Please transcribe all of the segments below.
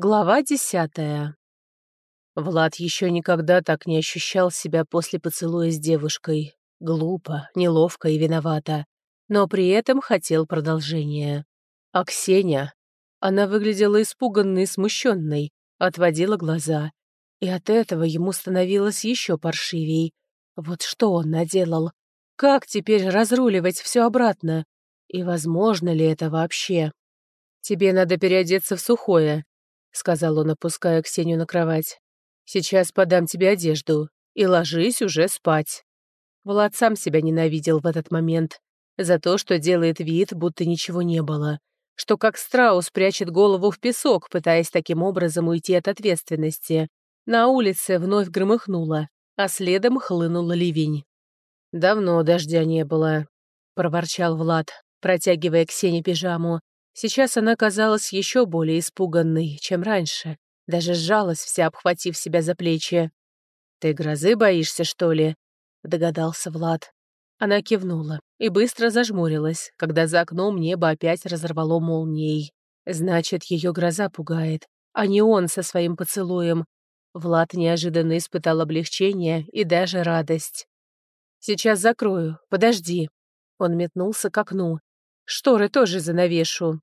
Глава десятая. Влад еще никогда так не ощущал себя после поцелуя с девушкой. Глупо, неловко и виновато. Но при этом хотел продолжения. А Ксения? Она выглядела испуганной и смущенной, отводила глаза. И от этого ему становилось еще паршивей. Вот что он наделал? Как теперь разруливать все обратно? И возможно ли это вообще? «Тебе надо переодеться в сухое», — сказал он, опуская Ксению на кровать. «Сейчас подам тебе одежду и ложись уже спать». Влад сам себя ненавидел в этот момент за то, что делает вид, будто ничего не было, что как страус прячет голову в песок, пытаясь таким образом уйти от ответственности. На улице вновь громыхнуло, а следом хлынул ливень. «Давно дождя не было», — проворчал Влад, протягивая Ксении пижаму, Сейчас она казалась еще более испуганной, чем раньше. Даже сжалась вся, обхватив себя за плечи. «Ты грозы боишься, что ли?» — догадался Влад. Она кивнула и быстро зажмурилась, когда за окном небо опять разорвало молнией. Значит, ее гроза пугает, а не он со своим поцелуем. Влад неожиданно испытал облегчение и даже радость. «Сейчас закрою, подожди». Он метнулся к окну. «Шторы тоже занавешу».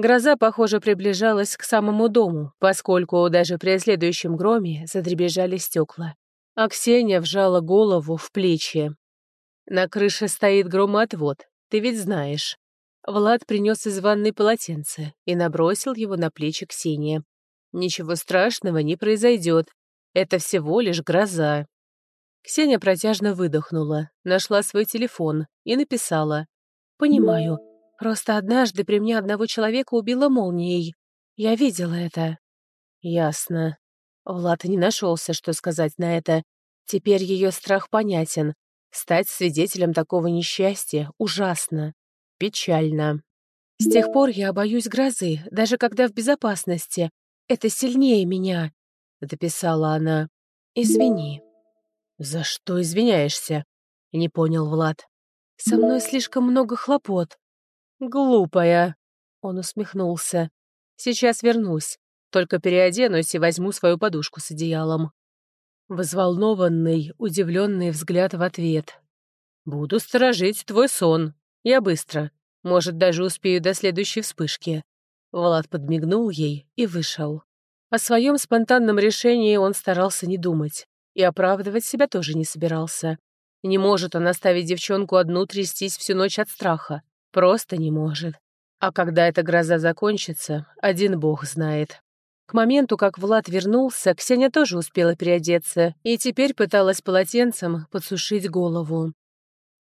Гроза, похоже, приближалась к самому дому, поскольку даже при следующем громе задребезжали стекла. А Ксения вжала голову в плечи. «На крыше стоит громоотвод, ты ведь знаешь». Влад принес из ванной полотенце и набросил его на плечи Ксении. «Ничего страшного не произойдет. Это всего лишь гроза». Ксения протяжно выдохнула, нашла свой телефон и написала. «Понимаю, Просто однажды при мне одного человека убило молнией. Я видела это». «Ясно». Влад не нашелся, что сказать на это. Теперь ее страх понятен. Стать свидетелем такого несчастья ужасно. Печально. С тех пор я боюсь грозы, даже когда в безопасности. Это сильнее меня, — дописала она. Извини. За что извиняешься? Не понял Влад. Со мной слишком много хлопот. «Глупая!» — он усмехнулся. «Сейчас вернусь. Только переоденусь и возьму свою подушку с одеялом». Взволнованный, удивленный взгляд в ответ. «Буду сторожить твой сон. Я быстро. Может, даже успею до следующей вспышки». Влад подмигнул ей и вышел. О своем спонтанном решении он старался не думать. И оправдывать себя тоже не собирался. Не может он оставить девчонку одну трястись всю ночь от страха. Просто не может. А когда эта гроза закончится, один бог знает. К моменту, как Влад вернулся, Ксения тоже успела переодеться и теперь пыталась полотенцем подсушить голову.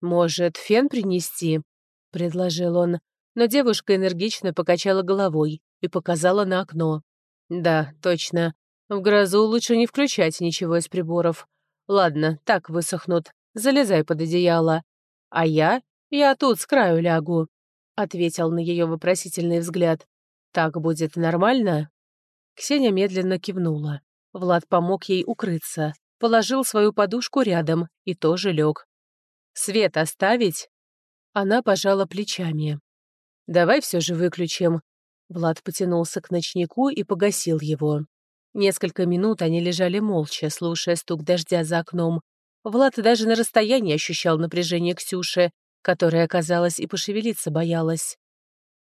«Может, фен принести?» — предложил он, но девушка энергично покачала головой и показала на окно. «Да, точно. В грозу лучше не включать ничего из приборов. Ладно, так высохнут. Залезай под одеяло. А я «Я тут с краю лягу», — ответил на ее вопросительный взгляд. «Так будет нормально?» Ксения медленно кивнула. Влад помог ей укрыться, положил свою подушку рядом и тоже лег. «Свет оставить?» Она пожала плечами. «Давай все же выключим». Влад потянулся к ночнику и погасил его. Несколько минут они лежали молча, слушая стук дождя за окном. Влад даже на расстоянии ощущал напряжение Ксюши, которая, казалось, и пошевелиться боялась.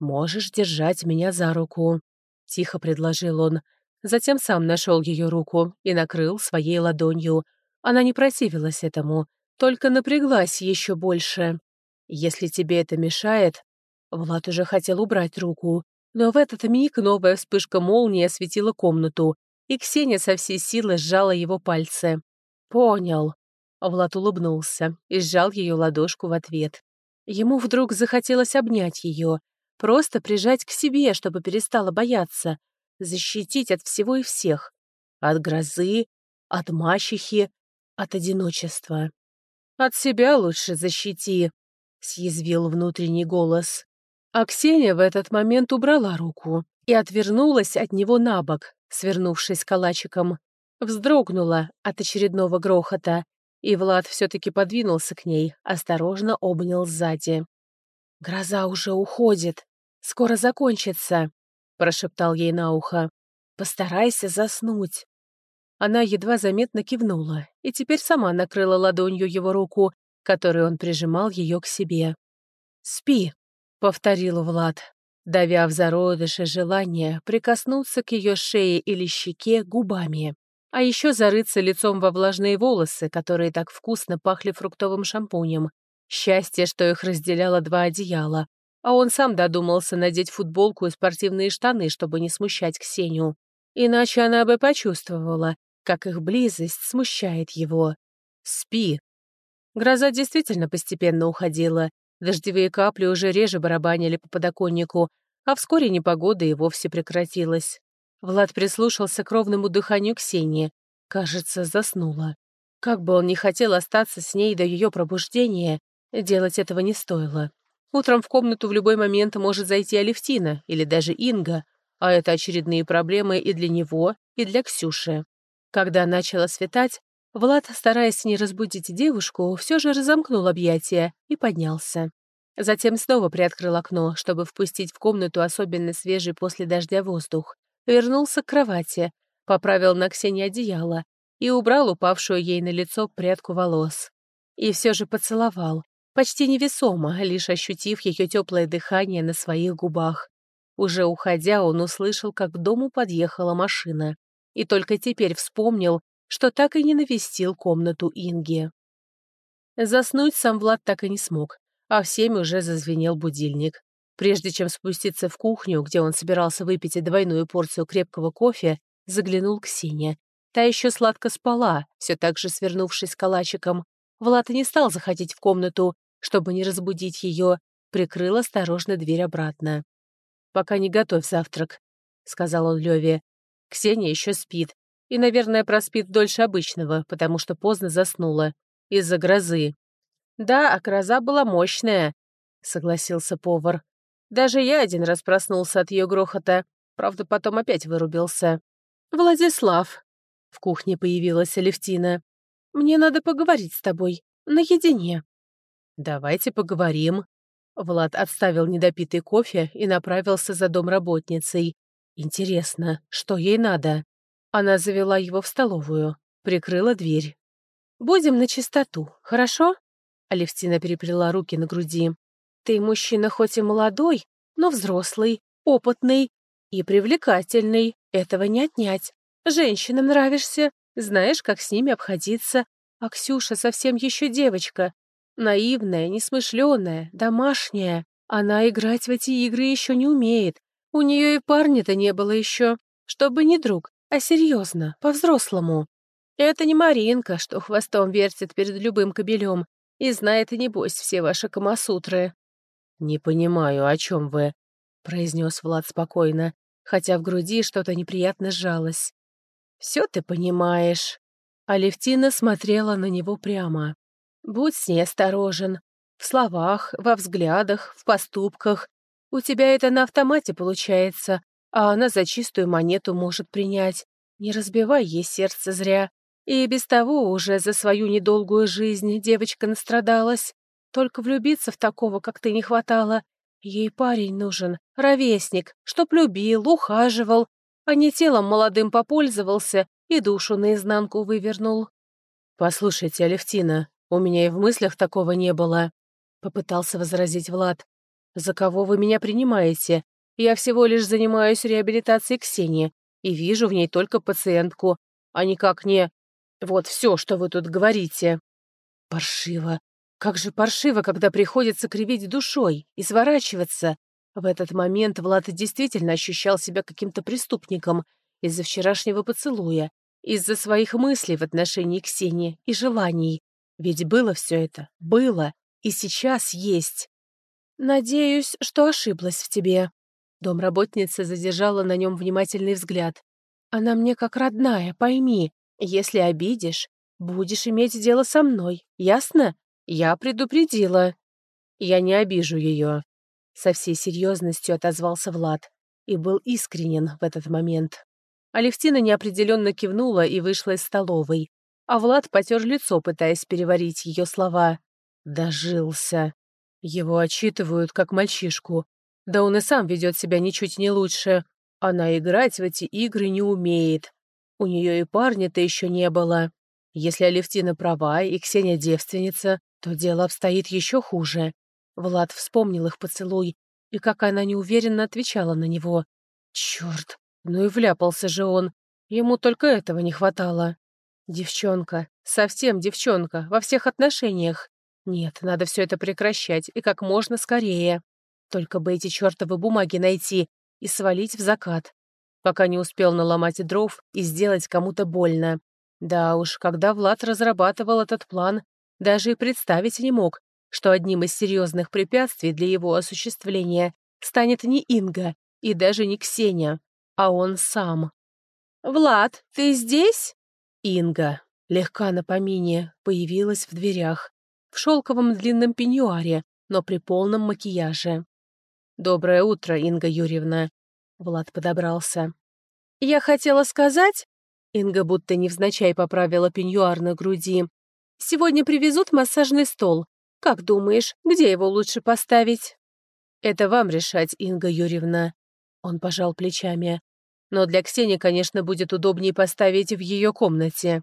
«Можешь держать меня за руку», — тихо предложил он. Затем сам нашел ее руку и накрыл своей ладонью. Она не противилась этому, только напряглась еще больше. «Если тебе это мешает...» Влад уже хотел убрать руку, но в этот миг новая вспышка молнии осветила комнату, и Ксения со всей силы сжала его пальцы. «Понял». Влад улыбнулся и сжал ее ладошку в ответ. Ему вдруг захотелось обнять ее, просто прижать к себе, чтобы перестала бояться, защитить от всего и всех. От грозы, от мачехи, от одиночества. «От себя лучше защити», — съязвил внутренний голос. А Ксения в этот момент убрала руку и отвернулась от него на бок, свернувшись калачиком. Вздрогнула от очередного грохота и Влад все-таки подвинулся к ней, осторожно обнял сзади. «Гроза уже уходит. Скоро закончится», — прошептал ей на ухо. постарайся заснуть». Она едва заметно кивнула и теперь сама накрыла ладонью его руку, которой он прижимал ее к себе. «Спи», — повторил Влад, давя в зародыше желание прикоснуться к ее шее или щеке губами, а еще зарыться лицом во влажные волосы, которые так вкусно пахли фруктовым шампунем. Счастье, что их разделяло два одеяла, а он сам додумался надеть футболку и спортивные штаны, чтобы не смущать Ксению. Иначе она бы почувствовала, как их близость смущает его. «Спи». Гроза действительно постепенно уходила, Дождевые капли уже реже барабанили по подоконнику, а вскоре непогода и вовсе прекратилась. Влад прислушался к ровному дыханию Ксении. Кажется, заснула. Как бы он ни хотел остаться с ней до ее пробуждения, делать этого не стоило. Утром в комнату в любой момент может зайти Алевтина или даже Инга, а это очередные проблемы и для него, и для Ксюши. Когда начало светать, Влад, стараясь не разбудить девушку, все же разомкнул объятия и поднялся. Затем снова приоткрыл окно, чтобы впустить в комнату особенно свежий после дождя воздух. Вернулся к кровати, поправил на Ксении одеяло и убрал упавшую ей на лицо прядку волос. И все же поцеловал, почти невесомо, лишь ощутив ее теплое дыхание на своих губах. Уже уходя, он услышал, как к дому подъехала машина. И только теперь вспомнил, что так и не навестил комнату Инги. Заснуть сам Влад так и не смог, а в уже зазвенел будильник. Прежде чем спуститься в кухню, где он собирался выпить двойную порцию крепкого кофе, заглянул к Сине. Та еще сладко спала, все так же свернувшись калачиком. Влад не стал заходить в комнату, чтобы не разбудить ее, прикрыл осторожно дверь обратно. «Пока не готовь завтрак», — сказал он Леве. «Ксения еще спит, и, наверное, проспит дольше обычного, потому что поздно заснула. Из-за грозы. «Да, а гроза была мощная», — согласился повар. «Даже я один раз проснулся от ее грохота. Правда, потом опять вырубился». «Владислав», — в кухне появилась Алевтина, — «мне надо поговорить с тобой. Наедине». «Давайте поговорим». Влад отставил недопитый кофе и направился за домработницей. «Интересно, что ей надо?» Она завела его в столовую, прикрыла дверь. «Будем на чистоту, хорошо?» Алевтина переплела руки на груди. «Ты мужчина хоть и молодой, но взрослый, опытный и привлекательный. Этого не отнять. Женщинам нравишься, знаешь, как с ними обходиться. А Ксюша совсем еще девочка. Наивная, несмышленая, домашняя. Она играть в эти игры еще не умеет. У нее и парня-то не было еще. Чтобы не друг, а серьезно, по-взрослому. Это не Маринка, что хвостом вертит перед любым кобелем и знает, небось, все ваши камасутры. «Не понимаю, о чем вы», — произнес Влад спокойно, хотя в груди что-то неприятно сжалось. «Все ты понимаешь». Алевтина смотрела на него прямо. «Будь с ней осторожен. В словах, во взглядах, в поступках. У тебя это на автомате получается, а она за чистую монету может принять. Не разбивай ей сердце зря. И без того уже за свою недолгую жизнь девочка настрадалась. Только влюбиться в такого, как ты, не хватало. Ей парень нужен, ровесник, чтоб любил, ухаживал, а не телом молодым попользовался и душу наизнанку вывернул. «Послушайте, Алевтина, у меня и в мыслях такого не было», — попытался возразить Влад. «За кого вы меня принимаете? Я всего лишь занимаюсь реабилитацией Ксении и вижу в ней только пациентку, а никак не... Вот все, что вы тут говорите. Паршиво. Как же паршиво, когда приходится кривить душой и сворачиваться. В этот момент Влад действительно ощущал себя каким-то преступником из-за вчерашнего поцелуя, из-за своих мыслей в отношении Ксении и желаний. Ведь было все это, было, и сейчас есть. «Надеюсь, что ошиблась в тебе», Домработница задержала на нем внимательный взгляд. «Она мне как родная, пойми. Если обидишь, будешь иметь дело со мной, ясно? Я предупредила». «Я не обижу ее», — со всей серьезностью отозвался Влад и был искренен в этот момент. Алевтина неопределенно кивнула и вышла из столовой, а Влад потер лицо, пытаясь переварить ее слова. «Дожился». Его отчитывают, как мальчишку, да он и сам ведет себя ничуть не лучше. Она играть в эти игры не умеет. У нее и парня-то еще не было. Если Алевтина права и Ксения девственница, то дело обстоит еще хуже. Влад вспомнил их поцелуй, и как она неуверенно отвечала на него. Черт, ну и вляпался же он. Ему только этого не хватало. Девчонка, совсем девчонка, во всех отношениях. Нет, надо все это прекращать, и как можно скорее. Только бы эти чертовы бумаги найти и свалить в закат, пока не успел наломать дров и сделать кому-то больно. Да уж, когда Влад разрабатывал этот план, даже и представить не мог, что одним из серьезных препятствий для его осуществления станет не Инга и даже не Ксения, а он сам. «Влад, ты здесь?» Инга, легка на помине, появилась в дверях, в шелковом длинном пеньюаре, но при полном макияже. «Доброе утро, Инга Юрьевна!» Влад подобрался. «Я хотела сказать...» Инга будто невзначай поправила пеньюар на груди. «Сегодня привезут массажный стол. Как думаешь, где его лучше поставить?» «Это вам решать, Инга Юрьевна». Он пожал плечами. «Но для Ксении, конечно, будет удобнее поставить в ее комнате».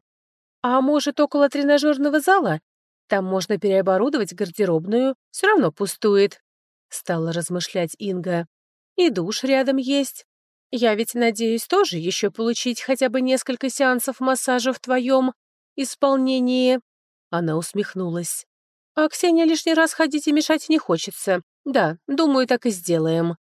«А может, около тренажерного зала? Там можно переоборудовать гардеробную, все равно пустует». Стала размышлять Инга. И душ рядом есть. Я ведь надеюсь тоже еще получить хотя бы несколько сеансов массажа в твоем исполнении. Она усмехнулась. А Ксения лишний раз ходить и мешать не хочется. Да, думаю, так и сделаем.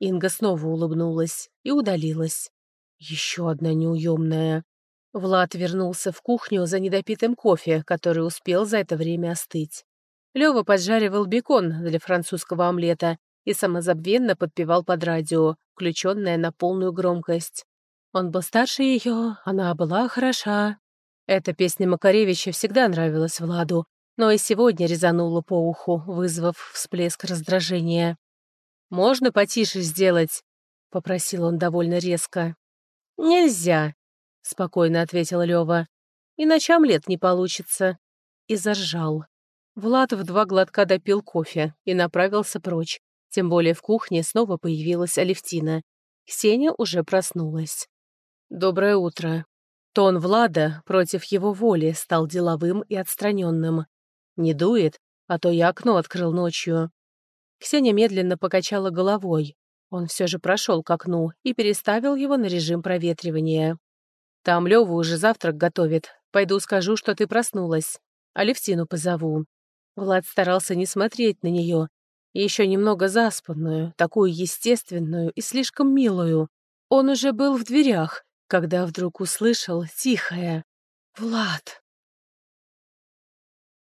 Инга снова улыбнулась и удалилась. Еще одна неуемная. Влад вернулся в кухню за недопитым кофе, который успел за это время остыть. Лёва поджаривал бекон для французского омлета и самозабвенно подпевал под радио, включенное на полную громкость. Он был старше ее, она была хороша. Эта песня Макаревича всегда нравилась Владу, но и сегодня резанула по уху, вызвав всплеск раздражения. «Можно потише сделать?» — попросил он довольно резко. «Нельзя», — спокойно ответил Лёва. «Иначе омлет не получится». И заржал. Влад в два глотка допил кофе и направился прочь. Тем более в кухне снова появилась Алевтина. Ксения уже проснулась. «Доброе утро». Тон Влада против его воли стал деловым и отстраненным. «Не дует, а то я окно открыл ночью». Ксения медленно покачала головой. Он все же прошел к окну и переставил его на режим проветривания. «Там Лёва уже завтрак готовит. Пойду скажу, что ты проснулась. Алевтину позову. Влад старался не смотреть на нее. Еще немного заспанную, такую естественную и слишком милую. Он уже был в дверях, когда вдруг услышал тихое «Влад».